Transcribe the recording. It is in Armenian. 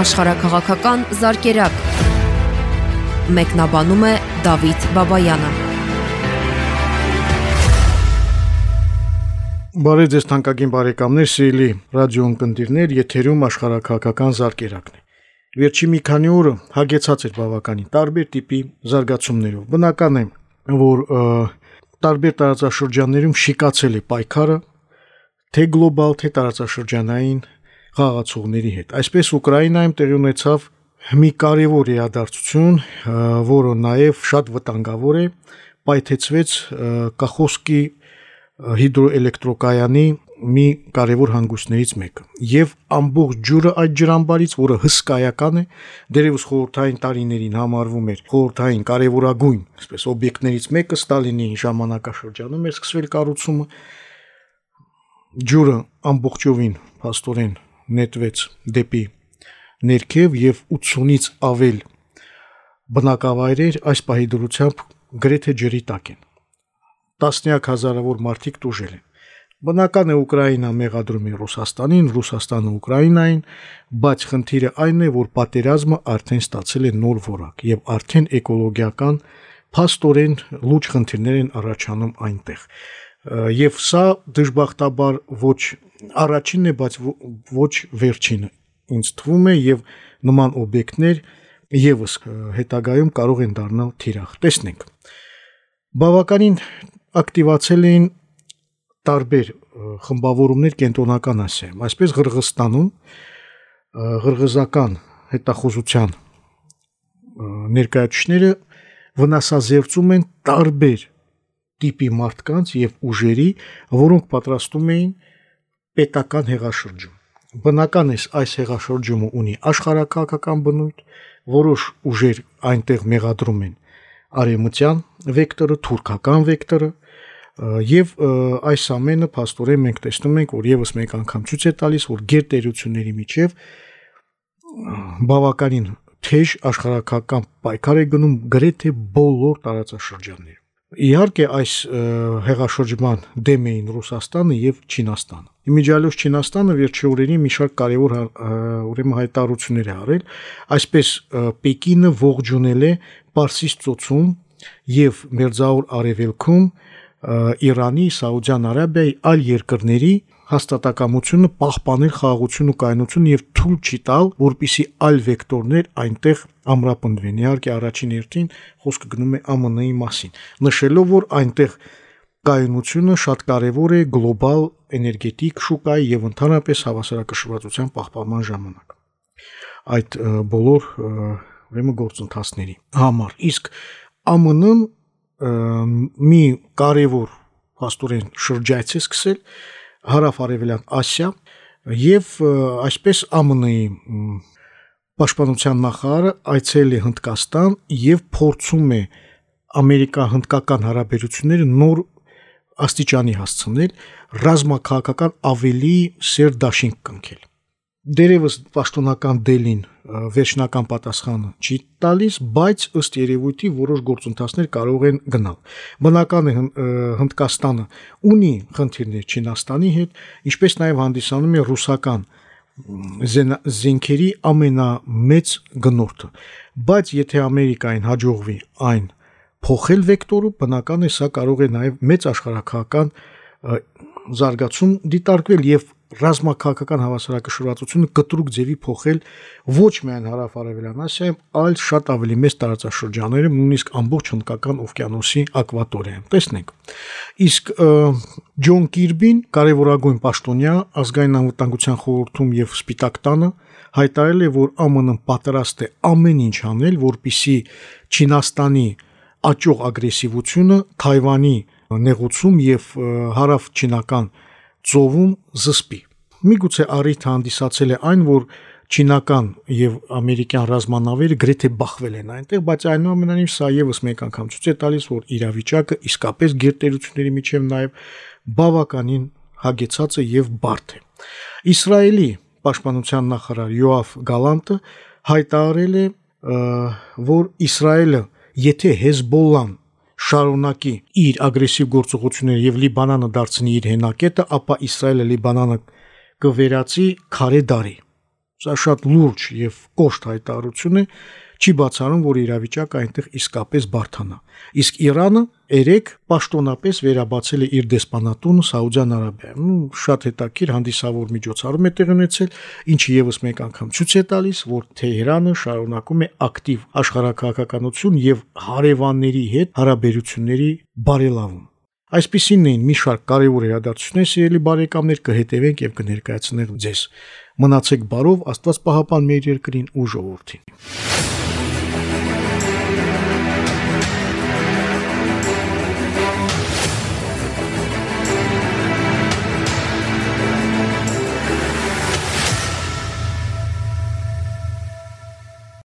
աշխարհակղական զարգերակ։ Մեկնաբանում է Դավիթ Բաբայանը։ Բարև ձեզ թանկագին բարեկամներ, սիրելի ռադիո ընկերներ, եթերում աշխարհակղական զարգերակն է։ Վերջի մի քանի օրը հագեցած էր բավականին տարբեր տիպի զարգացումներով։ Բնական է, որ տարբեր տարածաշրջաններում շիկացել է պայքարը, թե գլոբալ, թե տարածաշրջանային խաղացողների հետ։ Այսպես Ուկրաինայում տեղի ունեցավ մի կարևոր իրադարձություն, որը նաև շատ վտանգավոր է, պայթեցվեց Կախոսկի հիդրոէլեկտրոկայանի մի կարևոր հանգույցներից մեկը եւ ամբողջ ջուրը այդ ջրամբարից, որը հսկայական է, դերևս խորհրդային տարիներին համարվում էր խորհրդային կարևորագույն, այսպես օբյեկտներից մեկը Ստալինի ժամանակաշրջանում էր սկսվել կառուցումը, ջուրը ամբողջովին փաստորեն նետվեց դեպի ներքև եւ 80-ից ավել բնակավայրեր այս պահի դրությամբ գրեթե ջրի տակ են։ Տասնյակ հազարավոր մարդիկ տուժել են։ Բնական է Ուկրաինա մեղադրում է Ռուսաստանին, Ռուսաստանը Ուկրաինային, բայց խնդիրը այն է, որ պատերազմը արդեն ստացել է նոր որակ եւ արդեն էկոլոգիական փաստորեն լուրջ խնդիրներ են առաջանում այնտեղ։ Եվ սա դժբախտաբար ոչ առաջինն է, բայց ոչ վերջինը ինձ թվում է եւ նման օբյեկտներ եւս հետագայում կարող են դառնալ թիրախ։ Տեսնենք։ Բավականին ակտիվացել էին տարբեր խմբավորումներ կենտրոնական Ասիայում, այսպես Ղրղստանում ղրղզական հետախուզության ներկայացուցիչները վնասազերծում են տարբեր տիպի մարդկանց եւ ուժերի, որոնք պատրաստում էին պետական հեղաշրջում։ Բնական է այս հեղաշրջումը ունի աշխարհակաղակական բնույթ, որոշ ուժեր այնտեղ մեղադրում են. Արևմտյան վեկտորը, թուրքական վեկտորը, եւ այս ամենը փաստորեն մենք տեսնում ենք, որ եւս մեկ անգամ ցույց է տալիս, որ գերտերությունների միջև բավականին թեժ աշխարհակական պայքար է գնում գրեթե բոլոր տարածաշրջաններում։ Իհարկե այս հեղաշրջման դեմ էին Ռուսաստանը եւ Չինաստանը։ Իմիջիալոս Չինաստանը վերջի օրերին մի շարք կարևոր ուրեմն հայտարարություններ է արել, այսպես Պեկինը ողջունել է Պարսից ծոցում եւ Մերձավոր Արևելքում Իրանի, Սաուդյան Արաբիայի այլ երկրների հաստատակամությունը պահպանել խաղաղություն ու կայունություն եւ թույլ չի տալ, որpիսի այլ վեկտորներ այնտեղ ամրապնդվեն։ Իհարկե առաջին հերթին խոսքը գնում է ԱՄՆ-ի մասին, նշելով, որ այնտեղ կայունությունը շատ կարևոր է գլոբալ էներգետիկ շուկայի եւ ընդհանրապես հավասարակշռվածության պահպանման ժամանակ։ Այդ բոլոր ուրեմն գործընթացների համար։ Իսկ ԱՄՆ-ն մի կարևոր փաստորեն շրջայց է սկսել հարավ-արևելյան Ասիա եւ այսպես ԱՄՆ-ի պաշտպանության նախարարը այցել է Հնդկաստան եւ փորձում է ամերիկա-հնդկական հարաբերությունները նոր աստիճանի հասցնել ռազմաքաղաքական ավելի սեր դաշինք կնքել դերևս պաշտոնական դելին վերջնական պատասխանը չի տալիս, բայց ըստ երևույթի որոշ գործընթացներ կարող են գնալ։ Բնական է Հնդկաստանը ունի խնդիրներ Չինաստանի հետ, ինչպես նաև հանդիսանում է ռուսական զենքերի ամենամեծ գնորդը։ Բայց եթե Ամերիկային հաջողվի այն փոխել վեկտորը, բնական է սա կարող է նաև մեծ աշխարհակական զարգացում դիտարկվել եւ ռազմաքաղաքական հավասարակշռվածությունը կտրուկ ձևի փոխել ոչ միայն հարավ-արևելյան Ասիայում, այլ շատ ավելի մեծ տարածաշրջաններում, նույնիսկ ամբողջ հնդկական օվկիանոսի ակվատորիայում։ Տեսնենք։ Իսկ Ջոն Կիրբին, կարևորագույն պաշտոնյա ազգային անվտանգության խորհրդում եւ Սպիտակ տանը հայտարարել է, որ ԱՄՆ-ն պատրաստ է ամեն ինչ անել, որպիսի Չինաստանի աճող ագրեսիվությունը Թայվանի նեղուցում եւ հարավ չինական ծովում զսպի։ Միգուցե առիթ հանդիսացել է այն, որ չինական եւ ամերիկյան ռազմանավերը գրեթե բախվել են այնտեղ, բայց այնուամենայնիվ սա եւս մեկ անգամ ցույց է տալիս, որ իրավիճակը իսկապես գերտերությունների միջև նաեւ բավականին հագեցած է եւ բարդ է։ Իսրայելի պաշտպանության նախարար Յոաֆ Գալանտը հայտարարել է, որ Իսրայելը, եթե Հեզբոլլան շարունակի իր ագրեսիվ գործողությունները եւ Լիբանանը դարձնի իր հենակետը, ապա Իսրայելը Լիբանանը կվերածի քարե դարի։ Սա շատ լուրջ եւ կոշտ հայտարարություն է, չի բացառում, որ իրավիճակը այնտեղ իսկապես բարթանա։ Իսկ Իրանը երեք պաշտոնապես վերաբացել է իր դեսպանատունը Սաուդյան Արաբիայում։ Շատ հետաքրիր հանդիսավոր միջոցառում է տեղի ունեցել, ինչը եւս մեկ անգամ ցույց է տալիս, որ Թեհրանը շարունակում է ակտիվ աշխարհակահաղականություն եւ հարևանների հետ հարաբերությունների բարելավում։ Այսպիսին էին մի շարք կարևոր իրադարձություններ, սիրելի բարեկամներ, կհետևենք եւ կներկայացնենք ձեզ։ Մնացեք բարով, Աստված պահապան մեր երկրին ու ժողովրդին։